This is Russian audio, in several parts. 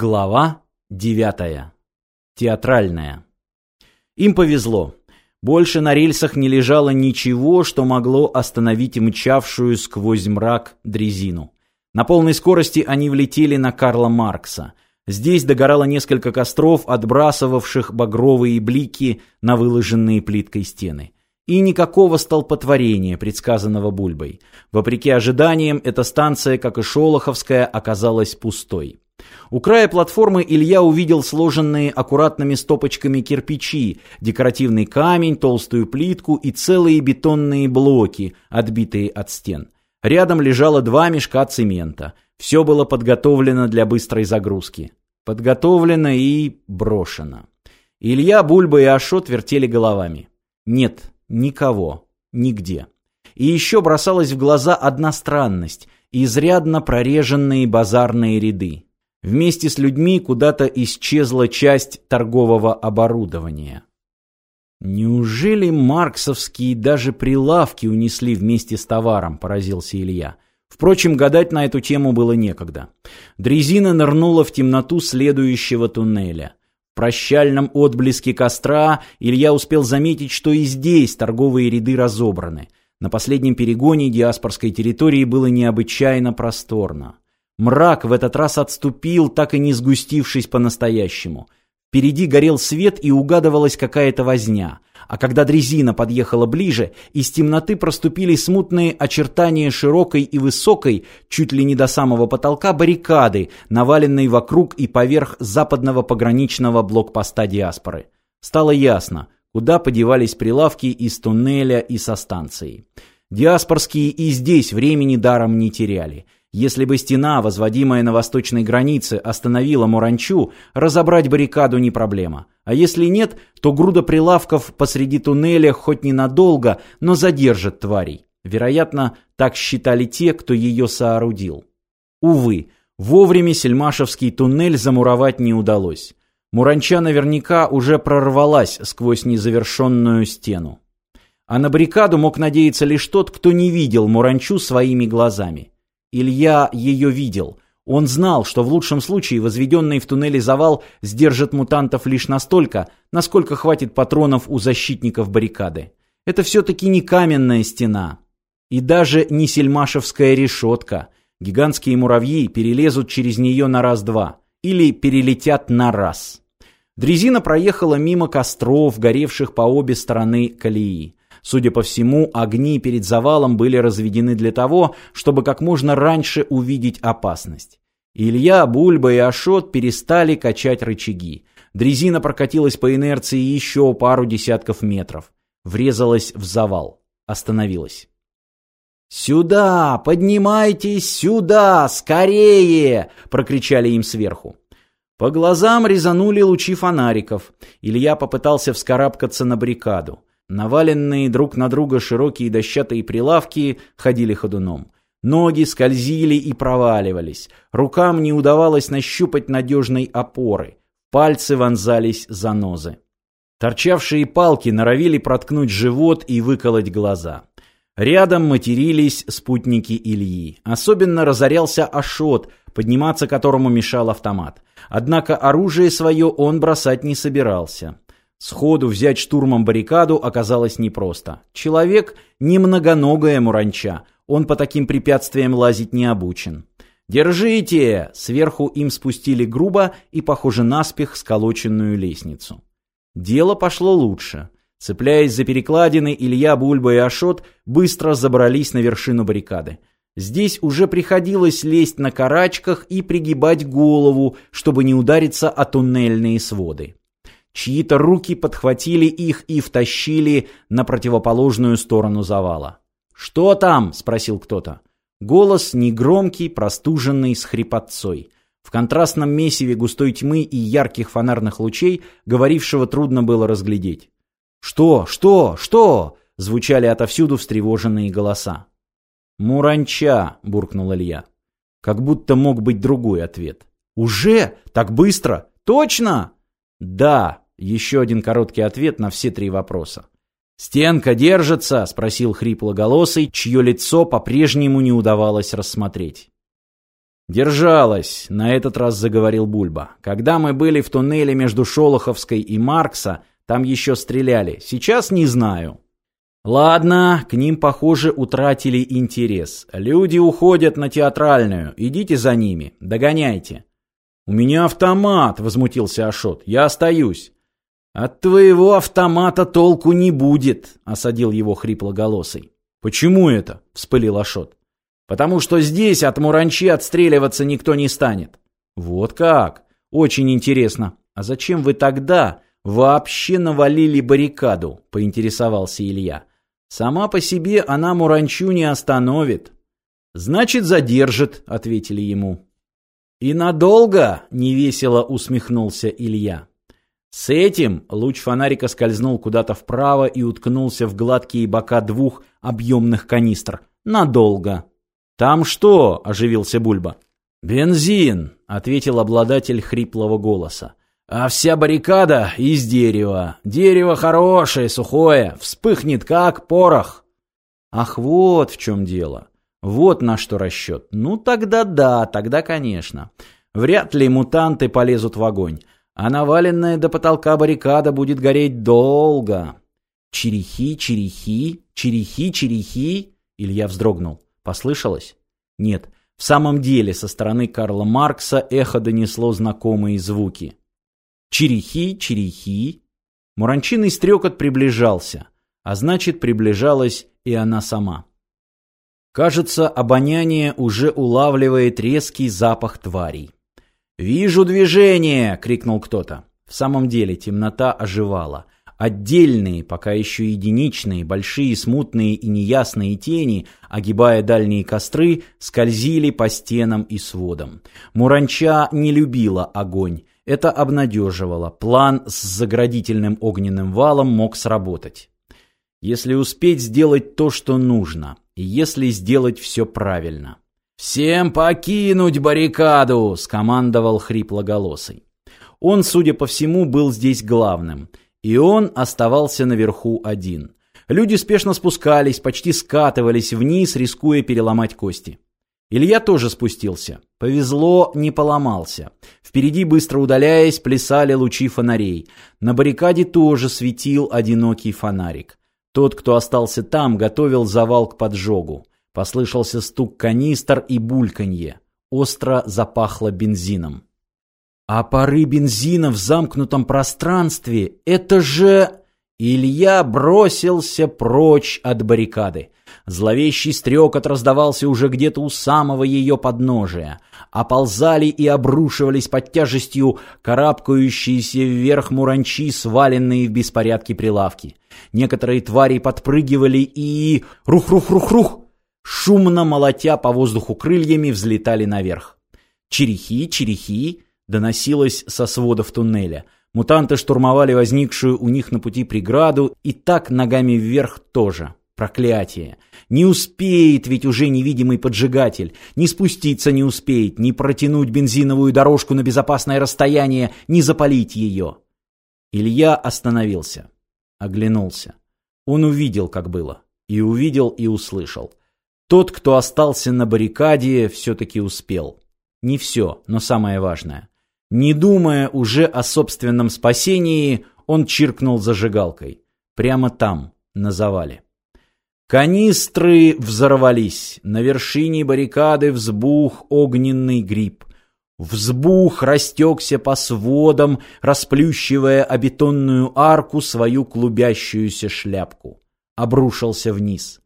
Глава девятая. Театральная. Им повезло. Больше на рельсах не лежало ничего, что могло остановить мчавшую сквозь мрак дрезину. На полной скорости они влетели на Карла Маркса. Здесь догорало несколько костров, отбрасывавших багровые блики на выложенные плиткой стены. И никакого столпотворения, предсказанного Бульбой. Вопреки ожиданиям, эта станция, как и Шолоховская, оказалась пустой. У края платформы Илья увидел сложенные аккуратными стопочками кирпичи, декоративный камень, толстую плитку и целые бетонные блоки, отбитые от стен. Рядом лежало два мешка цемента. Все было подготовлено для быстрой загрузки. Подготовлено и брошено. Илья, Бульба и Ашот вертели головами. Нет, никого, нигде. И еще бросалась в глаза одна странность – изрядно прореженные базарные ряды. Вместе с людьми куда-то исчезла часть торгового оборудования. Неужели марксовские даже прилавки унесли вместе с товаром, поразился Илья. Впрочем, гадать на эту тему было некогда. Дрезина нырнула в темноту следующего туннеля. В прощальном отблеске костра Илья успел заметить, что и здесь торговые ряды разобраны. На последнем перегоне диаспорской территории было необычайно просторно. Мрак в этот раз отступил, так и не сгустившись по-настоящему. Впереди горел свет и угадывалась какая-то возня. А когда дрезина подъехала ближе, из темноты проступили смутные очертания широкой и высокой, чуть ли не до самого потолка, баррикады, наваленной вокруг и поверх западного пограничного блокпоста диаспоры. Стало ясно, куда подевались прилавки из туннеля и со станции. Диаспорские и здесь времени даром не теряли – если бы стена, возводимая на восточной границе, остановила Муранчу, разобрать баррикаду не проблема. А если нет, то груда прилавков посреди туннеля хоть ненадолго, но задержит тварей. Вероятно, так считали те, кто ее соорудил. Увы, вовремя Сельмашевский туннель замуровать не удалось. Муранча наверняка уже прорвалась сквозь незавершенную стену. А на баррикаду мог надеяться лишь тот, кто не видел Муранчу своими глазами. Илья ее видел. Он знал, что в лучшем случае возведенный в туннеле завал сдержит мутантов лишь настолько, насколько хватит патронов у защитников баррикады. Это все-таки не каменная стена. И даже не сельмашевская решетка. Гигантские муравьи перелезут через нее на раз-два. Или перелетят на раз. Дрезина проехала мимо костров, горевших по обе стороны колеи. Судя по всему, огни перед завалом были разведены для того, чтобы как можно раньше увидеть опасность. Илья, Бульба и Ашот перестали качать рычаги. Дрезина прокатилась по инерции еще пару десятков метров. Врезалась в завал. Остановилась. «Сюда! Поднимайтесь сюда! Скорее!» — прокричали им сверху. По глазам резанули лучи фонариков. Илья попытался вскарабкаться на баррикаду. Наваленные друг на друга широкие дощатые прилавки ходили ходуном. Ноги скользили и проваливались. Рукам не удавалось нащупать надежной опоры. Пальцы вонзались за нозы. Торчавшие палки норовили проткнуть живот и выколоть глаза. Рядом матерились спутники Ильи. Особенно разорялся Ашот, подниматься которому мешал автомат. Однако оружие свое он бросать не собирался. Сходу взять штурмом баррикаду оказалось непросто. Человек – немногоногая муранча, он по таким препятствиям лазить не обучен. «Держите!» – сверху им спустили грубо и, похоже, наспех сколоченную лестницу. Дело пошло лучше. Цепляясь за перекладины, Илья, Бульба и Ашот быстро забрались на вершину баррикады. Здесь уже приходилось лезть на карачках и пригибать голову, чтобы не удариться о туннельные своды. Чьи-то руки подхватили их и втащили на противоположную сторону завала. «Что там?» – спросил кто-то. Голос негромкий, простуженный, с хрипотцой. В контрастном месиве густой тьмы и ярких фонарных лучей говорившего трудно было разглядеть. «Что? Что? Что?» – звучали отовсюду встревоженные голоса. «Муранча!» – буркнул Илья. Как будто мог быть другой ответ. «Уже? Так быстро? Точно?» «Да», еще один короткий ответ на все три вопроса. «Стенка держится?» – спросил хриплоголосый, чье лицо по-прежнему не удавалось рассмотреть. «Держалась», — на этот раз заговорил Бульба. «Когда мы были в туннеле между Шолоховской и Маркса, там еще стреляли. Сейчас не знаю». «Ладно, к ним, похоже, утратили интерес. Люди уходят на театральную. Идите за ними, догоняйте». «У меня автомат», — возмутился Ашот. «Я остаюсь». «От твоего автомата толку не будет», — осадил его хриплоголосый. «Почему это?» — вспылил Ашот. Потому что здесь от Муранчи отстреливаться никто не станет. Вот как? Очень интересно. А зачем вы тогда вообще навалили баррикаду? Поинтересовался Илья. Сама по себе она Муранчу не остановит. Значит, задержит, ответили ему. И надолго? Невесело усмехнулся Илья. С этим луч фонарика скользнул куда-то вправо и уткнулся в гладкие бока двух объемных канистр. Надолго. «Там что?» – оживился Бульба. «Бензин», – ответил обладатель хриплого голоса. «А вся баррикада из дерева. Дерево хорошее, сухое, вспыхнет как порох». «Ах, вот в чем дело. Вот на что расчет. Ну тогда да, тогда конечно. Вряд ли мутанты полезут в огонь. А наваленная до потолка баррикада будет гореть долго». «Черехи, черехи, черехи, черехи...» Илья вздрогнул. Послышалось? Нет, в самом деле со стороны Карла Маркса эхо донесло знакомые звуки. Черехи, черехи. Муранчиный стрекот приближался, а значит, приближалась и она сама. Кажется, обоняние уже улавливает резкий запах тварей. «Вижу движение!» — крикнул кто-то. В самом деле темнота оживала — Отдельные, пока еще единичные, большие, смутные и неясные тени, огибая дальние костры, скользили по стенам и сводам. Муранча не любила огонь. Это обнадеживало. План с заградительным огненным валом мог сработать. Если успеть сделать то, что нужно, и если сделать все правильно. «Всем покинуть баррикаду!» — скомандовал хриплоголосый. Он, судя по всему, был здесь главным — и он оставался наверху один. Люди спешно спускались, почти скатывались вниз, рискуя переломать кости. Илья тоже спустился. Повезло, не поломался. Впереди, быстро удаляясь, плясали лучи фонарей. На баррикаде тоже светил одинокий фонарик. Тот, кто остался там, готовил завал к поджогу. Послышался стук канистр и бульканье. Остро запахло бензином. А пары бензина в замкнутом пространстве — это же... Илья бросился прочь от баррикады. Зловещий стрекот раздавался уже где-то у самого ее подножия. Оползали и обрушивались под тяжестью карабкающиеся вверх муранчи, сваленные в беспорядке прилавки. Некоторые твари подпрыгивали и... Рух-рух-рух-рух! Шумно молотя по воздуху крыльями взлетали наверх. Черехи, черехи доносилось со сводов туннеля. Мутанты штурмовали возникшую у них на пути преграду и так ногами вверх тоже. Проклятие! Не успеет ведь уже невидимый поджигатель. Не спуститься не успеет, не протянуть бензиновую дорожку на безопасное расстояние, не запалить ее. Илья остановился. Оглянулся. Он увидел, как было. И увидел, и услышал. Тот, кто остался на баррикаде, все-таки успел. Не все, но самое важное. Не думая уже о собственном спасении, он чиркнул зажигалкой. Прямо там, на завале. Канистры взорвались. На вершине баррикады взбух огненный гриб. Взбух растекся по сводам, расплющивая о бетонную арку свою клубящуюся шляпку. Обрушился вниз.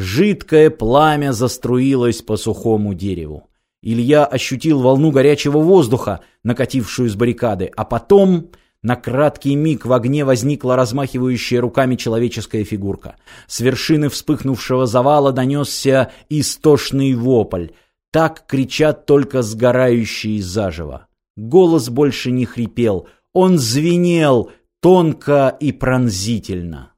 Жидкое пламя заструилось по сухому дереву. Илья ощутил волну горячего воздуха, накатившую с баррикады, а потом на краткий миг в огне возникла размахивающая руками человеческая фигурка. С вершины вспыхнувшего завала донесся истошный вопль. Так кричат только сгорающие заживо. Голос больше не хрипел, он звенел тонко и пронзительно.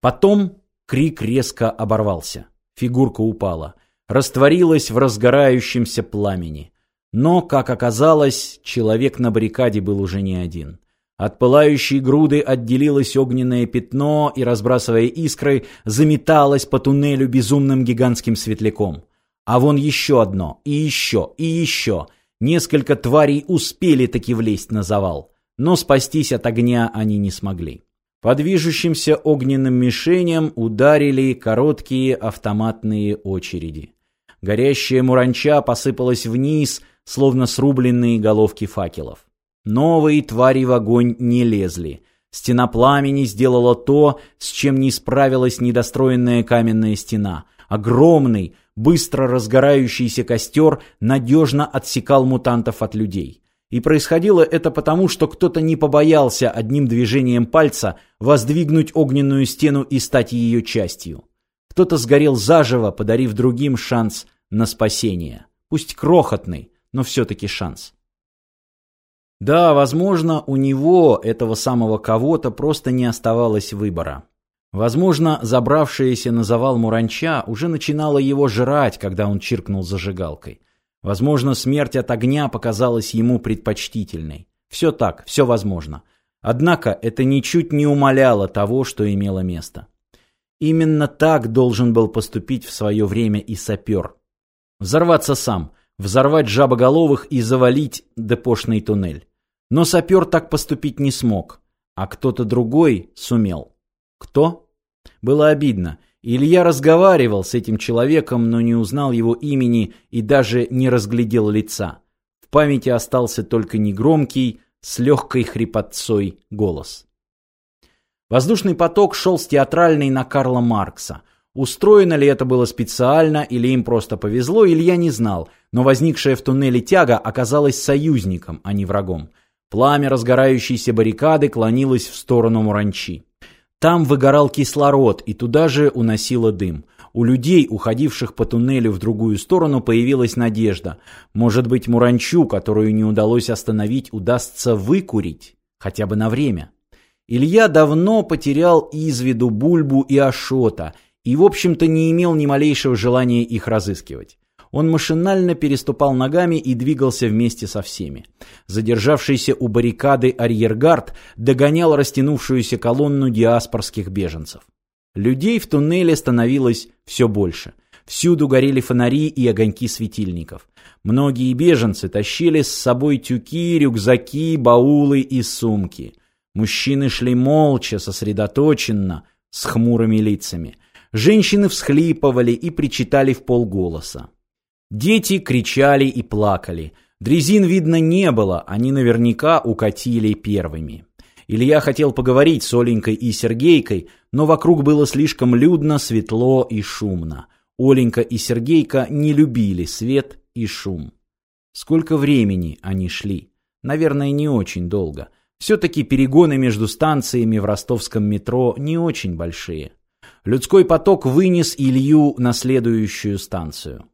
Потом крик резко оборвался. Фигурка упала растворилась в разгорающемся пламени. Но, как оказалось, человек на баррикаде был уже не один. От пылающей груды отделилось огненное пятно и, разбрасывая искры, заметалось по туннелю безумным гигантским светляком. А вон еще одно, и еще, и еще. Несколько тварей успели таки влезть на завал, но спастись от огня они не смогли. По движущимся огненным мишеням ударили короткие автоматные очереди. Горящая муранча посыпалась вниз, словно срубленные головки факелов. Новые твари в огонь не лезли. Стена пламени сделала то, с чем не справилась недостроенная каменная стена. Огромный, быстро разгорающийся костер надежно отсекал мутантов от людей. И происходило это потому, что кто-то не побоялся одним движением пальца воздвигнуть огненную стену и стать ее частью. Кто-то сгорел заживо, подарив другим шанс на спасение. Пусть крохотный, но все-таки шанс. Да, возможно, у него, этого самого кого-то, просто не оставалось выбора. Возможно, забравшаяся на завал Муранча уже начинала его жрать, когда он чиркнул зажигалкой. Возможно, смерть от огня показалась ему предпочтительной. Все так, все возможно. Однако это ничуть не умаляло того, что имело место. Именно так должен был поступить в свое время и сапер. Взорваться сам, взорвать жабоголовых и завалить депошный туннель. Но сапер так поступить не смог, а кто-то другой сумел. Кто? Было обидно. Илья разговаривал с этим человеком, но не узнал его имени и даже не разглядел лица. В памяти остался только негромкий, с легкой хрипотцой голос. Воздушный поток шел с театральной на Карла Маркса. Устроено ли это было специально или им просто повезло, Илья не знал, но возникшая в туннеле тяга оказалась союзником, а не врагом. Пламя разгорающейся баррикады клонилось в сторону Муранчи. Там выгорал кислород, и туда же уносило дым. У людей, уходивших по туннелю в другую сторону, появилась надежда. Может быть, Муранчу, которую не удалось остановить, удастся выкурить, хотя бы на время. Илья давно потерял из виду Бульбу и Ашота, и, в общем-то, не имел ни малейшего желания их разыскивать. Он машинально переступал ногами и двигался вместе со всеми. Задержавшийся у баррикады арьергард догонял растянувшуюся колонну диаспорских беженцев. Людей в туннеле становилось все больше. Всюду горели фонари и огоньки светильников. Многие беженцы тащили с собой тюки, рюкзаки, баулы и сумки. Мужчины шли молча, сосредоточенно, с хмурыми лицами. Женщины всхлипывали и причитали в полголоса. Дети кричали и плакали. Дрезин, видно, не было, они наверняка укатили первыми. Илья хотел поговорить с Оленькой и Сергейкой, но вокруг было слишком людно, светло и шумно. Оленька и Сергейка не любили свет и шум. Сколько времени они шли? Наверное, не очень долго. Все-таки перегоны между станциями в ростовском метро не очень большие. Людской поток вынес Илью на следующую станцию.